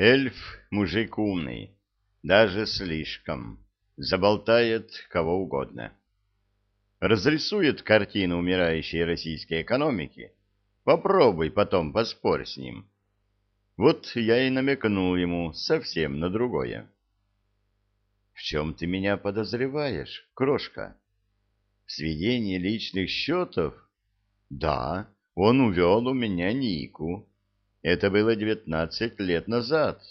Эльф — мужик умный, даже слишком, заболтает кого угодно. Разрисует картину умирающей российской экономики, попробуй потом поспорь с ним. Вот я и намекнул ему совсем на другое. В чем ты меня подозреваешь, крошка? В сведении личных счетов? Да, он увел у меня Нику. Это было девятнадцать лет назад.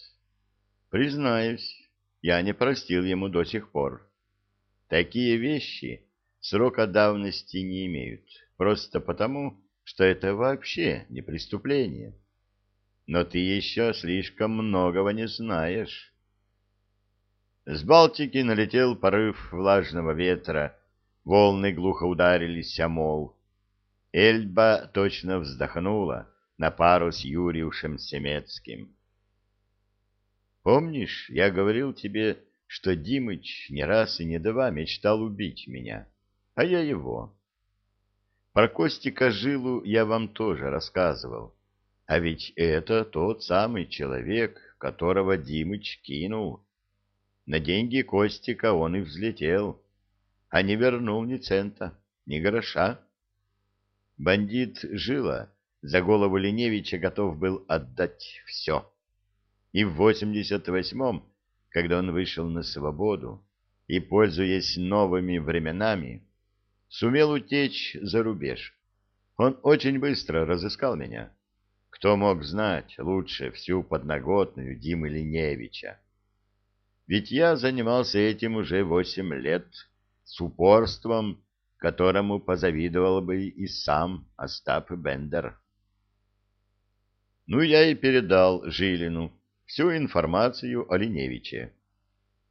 Признаюсь, я не простил ему до сих пор. Такие вещи срока давности не имеют, просто потому, что это вообще не преступление. Но ты еще слишком многого не знаешь. С Балтики налетел порыв влажного ветра, волны глухо ударились о мол. Эльба точно вздохнула на пару с Юриушем Семецким. Помнишь, я говорил тебе, что Димыч не раз и не два мечтал убить меня, а я его. Про Костика Жилу я вам тоже рассказывал. А ведь это тот самый человек, которого Димыч кинул. На деньги Костика он и взлетел, а не вернул ни цента, ни гроша. Бандит Жила за голову Леневича готов был отдать все. И в 88-м, когда он вышел на свободу и, пользуясь новыми временами, сумел утечь за рубеж, он очень быстро разыскал меня. Кто мог знать лучше всю подноготную Димы Леневича? Ведь я занимался этим уже восемь лет с упорством, которому позавидовал бы и сам Остап Бендер. Ну, я и передал Жилину всю информацию о Линевиче,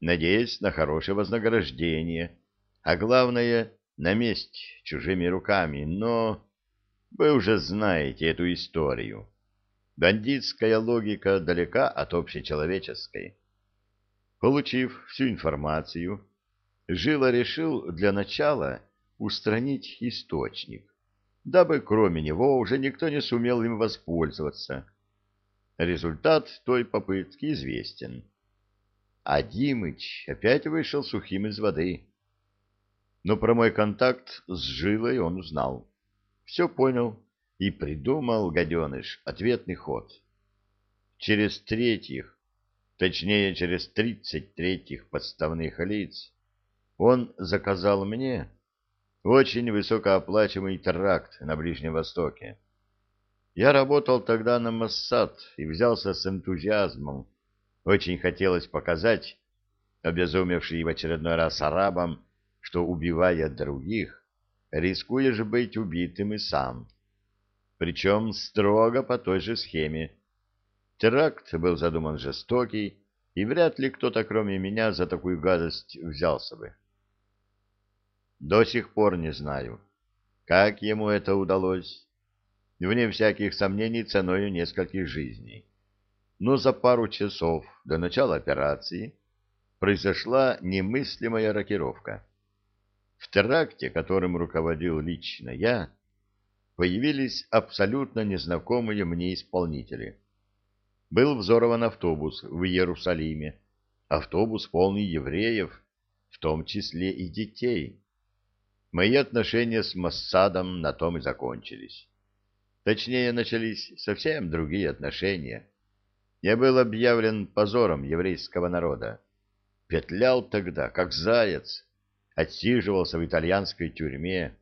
надеясь на хорошее вознаграждение, а главное — на месть чужими руками, но вы уже знаете эту историю. Бандитская логика далека от общечеловеческой. Получив всю информацию, Жила решил для начала устранить источник, дабы кроме него уже никто не сумел им воспользоваться. Результат той попытки известен. А Димыч опять вышел сухим из воды. Но про мой контакт с Жилой он узнал. Все понял и придумал, гаденыш, ответный ход. Через третьих точнее через тридцать третьих подставных лиц, он заказал мне очень высокооплачиваемый тракт на Ближнем Востоке. Я работал тогда на Моссад и взялся с энтузиазмом. Очень хотелось показать, обезумевший в очередной раз арабам, что, убивая других, рискуешь быть убитым и сам. Причем строго по той же схеме, Теракт был задуман жестокий, и вряд ли кто-то, кроме меня, за такую гадость взялся бы. До сих пор не знаю, как ему это удалось, вне всяких сомнений ценою нескольких жизней. Но за пару часов до начала операции произошла немыслимая рокировка. В теракте, которым руководил лично я, появились абсолютно незнакомые мне исполнители — был взорван автобус в Иерусалиме, автобус полный евреев, в том числе и детей. Мои отношения с Моссадом на том и закончились. Точнее, начались совсем другие отношения. Я был объявлен позором еврейского народа. Петлял тогда, как заяц, отсиживался в итальянской тюрьме,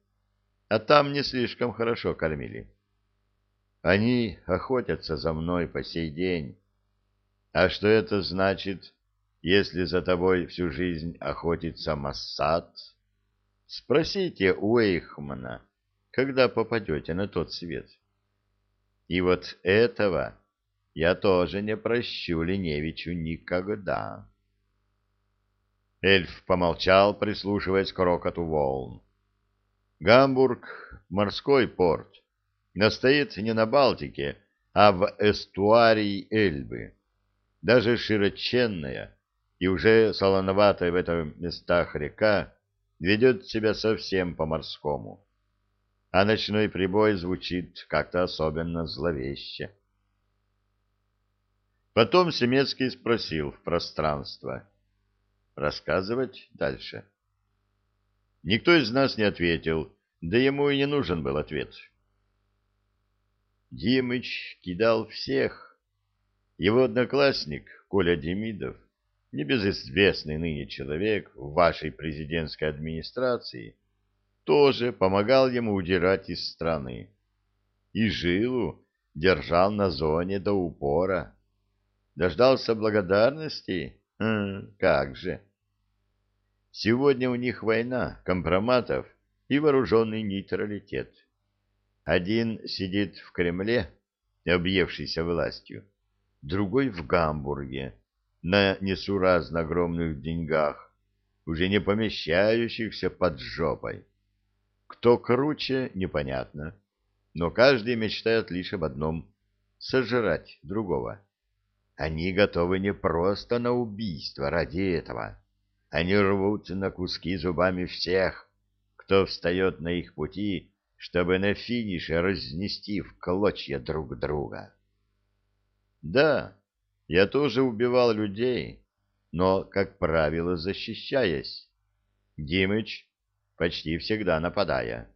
а там не слишком хорошо кормили. Они охотятся за мной по сей день. А что это значит, если за тобой всю жизнь охотится Массад? Спросите у Эйхмана, когда попадете на тот свет. И вот этого я тоже не прощу Леневичу никогда. Эльф помолчал, прислушиваясь к рокоту волн. Гамбург — морской порт но стоит не на Балтике, а в эстуарии Эльбы. Даже широченная и уже солоноватая в этих местах река ведет себя совсем по-морскому. А ночной прибой звучит как-то особенно зловеще. Потом Семецкий спросил в пространство. Рассказывать дальше? Никто из нас не ответил, да ему и не нужен был ответ. Димыч кидал всех. Его одноклассник, Коля Демидов, небезызвестный ныне человек в вашей президентской администрации, тоже помогал ему удирать из страны. И жилу держал на зоне до упора. Дождался благодарности? Хм, как же! Сегодня у них война, компроматов и вооруженный нейтралитет. Один сидит в Кремле, объевшийся властью, другой в Гамбурге, на несуразно огромных деньгах, уже не помещающихся под жопой. Кто круче, непонятно, но каждый мечтает лишь об одном — сожрать другого. Они готовы не просто на убийство ради этого. Они рвут на куски зубами всех, кто встает на их пути чтобы на финише разнести в клочья друг друга. Да, я тоже убивал людей, но, как правило, защищаясь. Димыч почти всегда нападая.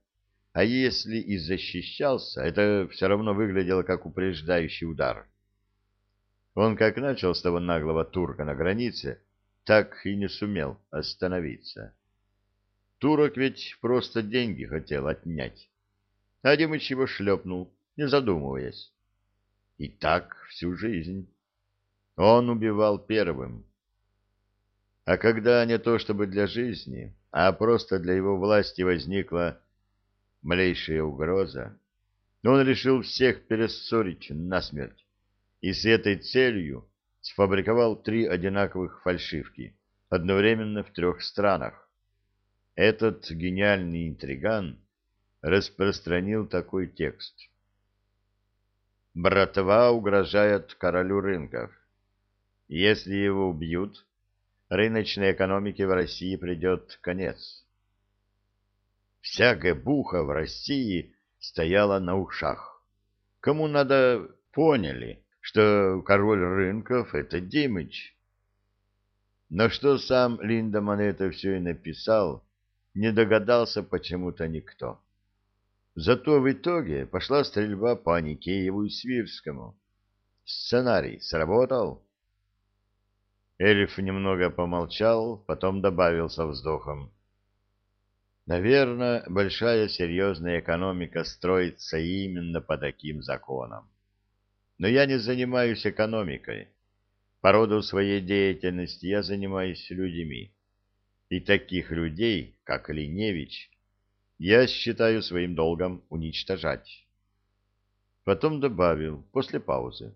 А если и защищался, это все равно выглядело как упреждающий удар. Он как начал с того наглого турка на границе, так и не сумел остановиться. Турок ведь просто деньги хотел отнять. А Димыч его шлепнул, не задумываясь. И так всю жизнь. Он убивал первым. А когда не то чтобы для жизни, а просто для его власти возникла малейшая угроза, он решил всех перессорить насмерть и с этой целью сфабриковал три одинаковых фальшивки одновременно в трех странах. Этот гениальный интриган распространил такой текст. Братва угрожает королю рынков. Если его убьют, рыночной экономике в России придет конец. Вся гебуха в России стояла на ушах. Кому надо, поняли, что король рынков — это Димыч. Но что сам Линдеман это все и написал, не догадался почему-то никто. Зато в итоге пошла стрельба по Аникееву и Свирскому. Сценарий сработал. Эльф немного помолчал, потом добавил со вздохом. Наверное, большая серьезная экономика строится именно по таким законам. Но я не занимаюсь экономикой. По роду своей деятельности я занимаюсь людьми. И таких людей, как Линевич, я считаю своим долгом уничтожать. Потом добавил, после паузы.